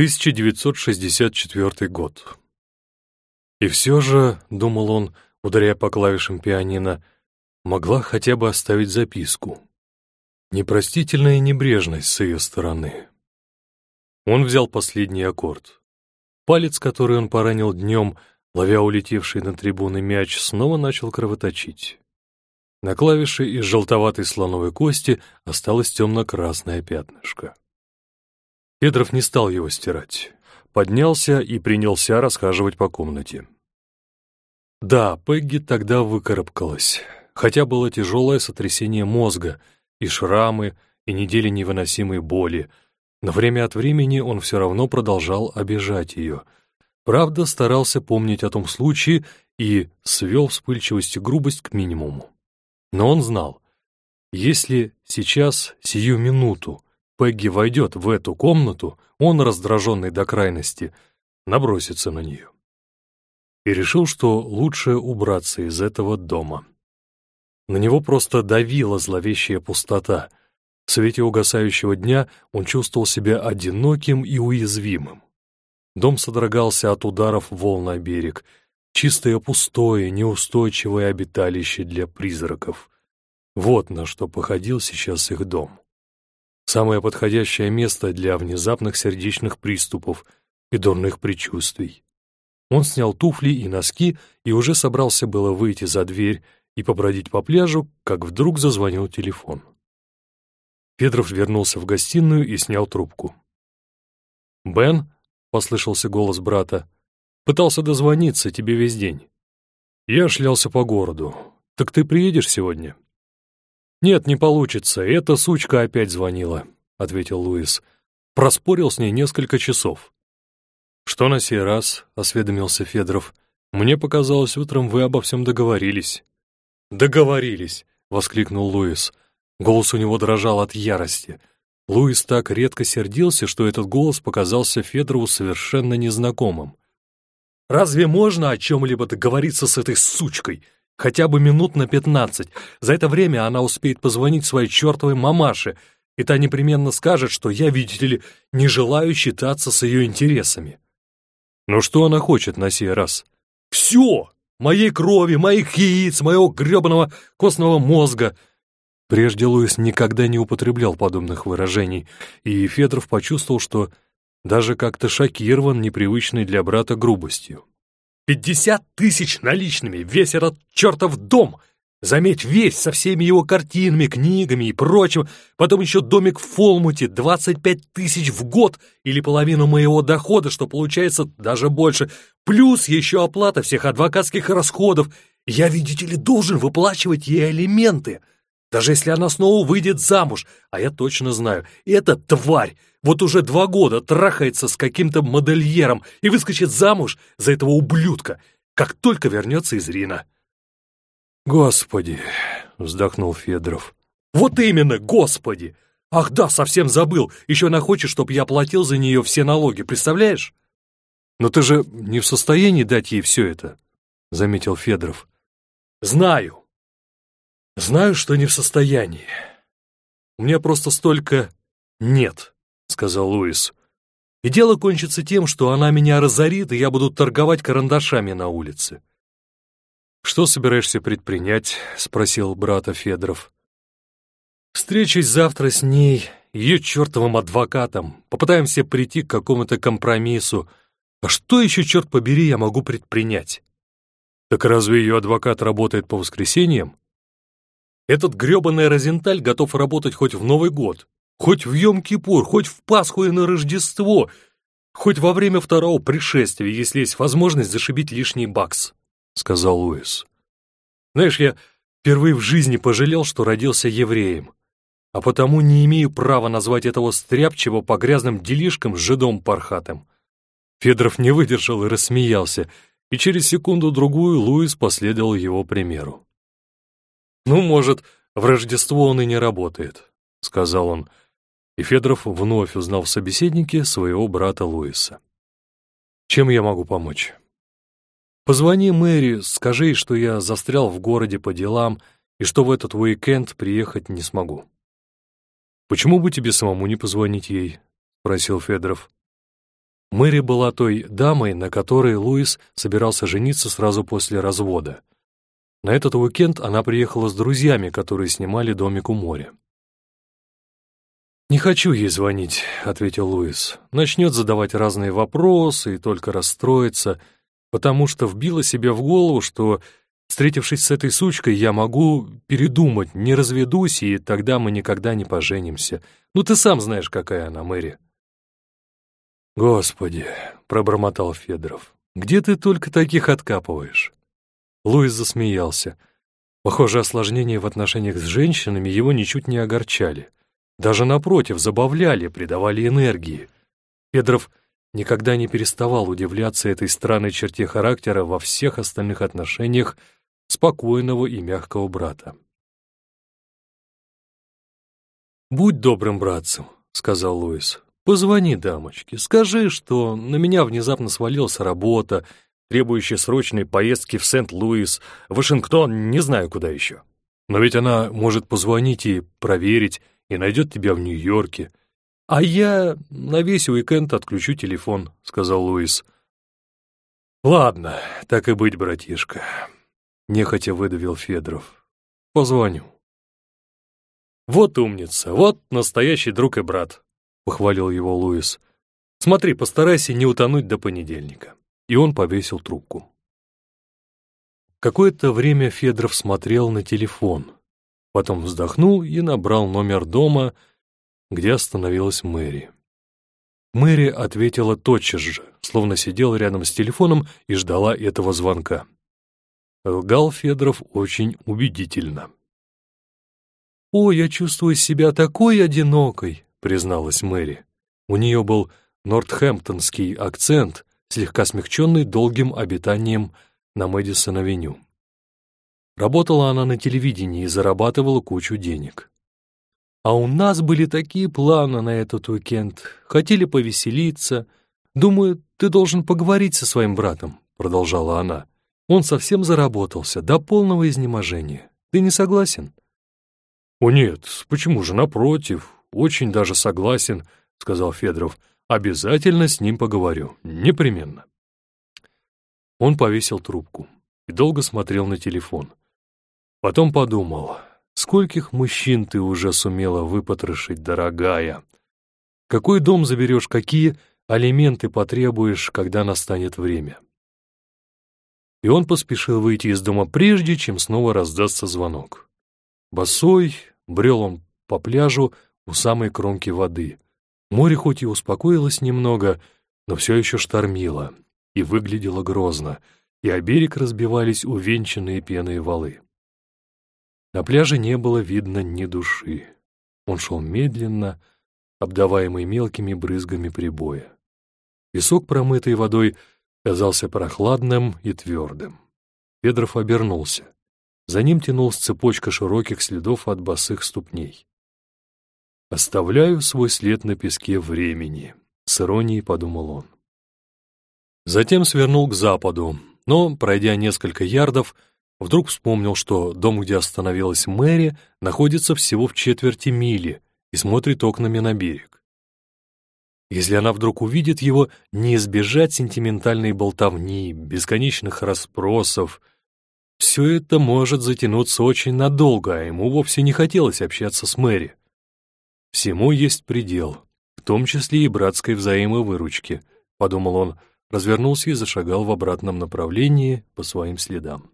1964 год. И все же, — думал он, ударяя по клавишам пианино, — могла хотя бы оставить записку. Непростительная небрежность с ее стороны. Он взял последний аккорд. Палец, который он поранил днем, ловя улетевший на трибуны мяч, снова начал кровоточить. На клавише из желтоватой слоновой кости осталось темно-красное пятнышко. Федоров не стал его стирать. Поднялся и принялся расхаживать по комнате. Да, Пегги тогда выкарабкалась, хотя было тяжелое сотрясение мозга, и шрамы, и недели невыносимой боли, но время от времени он все равно продолжал обижать ее. Правда, старался помнить о том случае и свел вспыльчивость и грубость к минимуму. Но он знал, если сейчас, сию минуту, Пегги войдет в эту комнату, он, раздраженный до крайности, набросится на нее. И решил, что лучше убраться из этого дома. На него просто давила зловещая пустота. В свете угасающего дня он чувствовал себя одиноким и уязвимым. Дом содрогался от ударов волн на берег, чистое пустое, неустойчивое обиталище для призраков. Вот на что походил сейчас их дом. Самое подходящее место для внезапных сердечных приступов и дурных предчувствий. Он снял туфли и носки и уже собрался было выйти за дверь и побродить по пляжу, как вдруг зазвонил телефон. Петров вернулся в гостиную и снял трубку. «Бен?» — послышался голос брата. «Пытался дозвониться тебе весь день. Я шлялся по городу. Так ты приедешь сегодня?» «Нет, не получится, эта сучка опять звонила», — ответил Луис. «Проспорил с ней несколько часов». «Что на сей раз?» — осведомился Федоров. «Мне показалось, утром вы обо всем договорились». «Договорились!» — воскликнул Луис. Голос у него дрожал от ярости. Луис так редко сердился, что этот голос показался Федорову совершенно незнакомым. «Разве можно о чем-либо договориться с этой сучкой?» Хотя бы минут на пятнадцать. За это время она успеет позвонить своей чертовой мамаше, и та непременно скажет, что я, видите ли, не желаю считаться с ее интересами. Но что она хочет на сей раз? Все! Моей крови, моих яиц, моего гребаного костного мозга. Прежде Луис никогда не употреблял подобных выражений, и Федоров почувствовал, что даже как-то шокирован непривычной для брата грубостью. Пятьдесят тысяч наличными, весь этот чертов дом! Заметь, весь, со всеми его картинами, книгами и прочим. Потом еще домик в Фолмуте, двадцать пять тысяч в год или половину моего дохода, что получается даже больше. Плюс еще оплата всех адвокатских расходов. Я, видите ли, должен выплачивать ей алименты. Даже если она снова выйдет замуж, а я точно знаю, эта тварь вот уже два года трахается с каким-то модельером и выскочит замуж за этого ублюдка, как только вернется из Рина. «Господи!» — вздохнул Федоров. «Вот именно, господи! Ах да, совсем забыл, еще она хочет, чтобы я платил за нее все налоги, представляешь?» «Но ты же не в состоянии дать ей все это», — заметил Федоров. «Знаю. Знаю, что не в состоянии. У меня просто столько нет». — сказал Луис. «И дело кончится тем, что она меня разорит, и я буду торговать карандашами на улице». «Что собираешься предпринять?» — спросил брата Федоров. «Встречусь завтра с ней, ее чертовым адвокатом. Попытаемся прийти к какому-то компромиссу. А что еще, черт побери, я могу предпринять?» «Так разве ее адвокат работает по воскресеньям?» «Этот гребаный Розенталь готов работать хоть в Новый год. Хоть в Йом-Кипур, хоть в Пасху и на Рождество, хоть во время второго пришествия, если есть возможность зашибить лишний бакс», — сказал Луис. «Знаешь, я впервые в жизни пожалел, что родился евреем, а потому не имею права назвать этого стряпчего по грязным делишкам жидом пархатым». Федоров не выдержал и рассмеялся, и через секунду-другую Луис последовал его примеру. «Ну, может, в Рождество он и не работает», — сказал он, — и Федоров вновь узнал в собеседнике своего брата Луиса. «Чем я могу помочь?» «Позвони Мэри, скажи что я застрял в городе по делам и что в этот уикенд приехать не смогу». «Почему бы тебе самому не позвонить ей?» — спросил Федоров. Мэри была той дамой, на которой Луис собирался жениться сразу после развода. На этот уикенд она приехала с друзьями, которые снимали домик у моря. «Не хочу ей звонить», — ответил Луис. «Начнет задавать разные вопросы и только расстроится, потому что вбила себе в голову, что, встретившись с этой сучкой, я могу передумать, не разведусь, и тогда мы никогда не поженимся. Ну, ты сам знаешь, какая она, Мэри». «Господи», — пробормотал Федоров, — «где ты только таких откапываешь?» Луис засмеялся. Похоже, осложнения в отношениях с женщинами его ничуть не огорчали. Даже напротив, забавляли, придавали энергии. Федоров никогда не переставал удивляться этой странной черте характера во всех остальных отношениях спокойного и мягкого брата. «Будь добрым братцем», — сказал Луис. Позвони дамочке, скажи, что на меня внезапно свалилась работа, требующая срочной поездки в Сент-Луис, Вашингтон, не знаю куда еще. Но ведь она может позвонить и проверить, и найдет тебя в Нью-Йорке. А я на весь уикенд отключу телефон, — сказал Луис. Ладно, так и быть, братишка, — нехотя выдавил Федоров. Позвоню. Вот умница, вот настоящий друг и брат. — похвалил его Луис. «Смотри, постарайся не утонуть до понедельника». И он повесил трубку. Какое-то время Федоров смотрел на телефон, потом вздохнул и набрал номер дома, где остановилась Мэри. Мэри ответила тотчас же, словно сидела рядом с телефоном и ждала этого звонка. Лгал Федоров очень убедительно. «О, я чувствую себя такой одинокой!» — призналась Мэри. У нее был нортхэмптонский акцент, слегка смягченный долгим обитанием на Мэдисон-авеню. Работала она на телевидении и зарабатывала кучу денег. «А у нас были такие планы на этот уикенд. Хотели повеселиться. Думаю, ты должен поговорить со своим братом», — продолжала она. «Он совсем заработался, до полного изнеможения. Ты не согласен?» «О нет, почему же, напротив очень даже согласен», — сказал Федоров. «Обязательно с ним поговорю. Непременно». Он повесил трубку и долго смотрел на телефон. Потом подумал, скольких мужчин ты уже сумела выпотрошить, дорогая? Какой дом заберешь, какие алименты потребуешь, когда настанет время? И он поспешил выйти из дома прежде, чем снова раздастся звонок. Босой брел он по пляжу, у самой кромки воды. Море хоть и успокоилось немного, но все еще штормило и выглядело грозно, и о берег разбивались увенчанные пеной валы. На пляже не было видно ни души. Он шел медленно, обдаваемый мелкими брызгами прибоя. Песок, промытый водой, казался прохладным и твердым. Педров обернулся. За ним тянулась цепочка широких следов от босых ступней. «Оставляю свой след на песке времени», — с иронией подумал он. Затем свернул к западу, но, пройдя несколько ярдов, вдруг вспомнил, что дом, где остановилась Мэри, находится всего в четверти мили и смотрит окнами на берег. Если она вдруг увидит его, не избежать сентиментальной болтовни, бесконечных расспросов. Все это может затянуться очень надолго, а ему вовсе не хотелось общаться с Мэри. Всему есть предел, в том числе и братской взаимовыручке, подумал он, развернулся и зашагал в обратном направлении по своим следам.